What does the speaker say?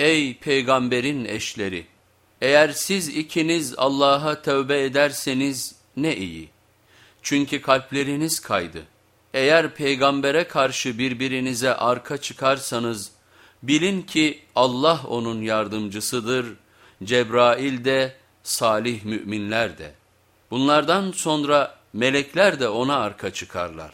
Ey peygamberin eşleri! Eğer siz ikiniz Allah'a tövbe ederseniz ne iyi. Çünkü kalpleriniz kaydı. Eğer peygambere karşı birbirinize arka çıkarsanız, bilin ki Allah onun yardımcısıdır, Cebrail de, salih müminler de. Bunlardan sonra melekler de ona arka çıkarlar.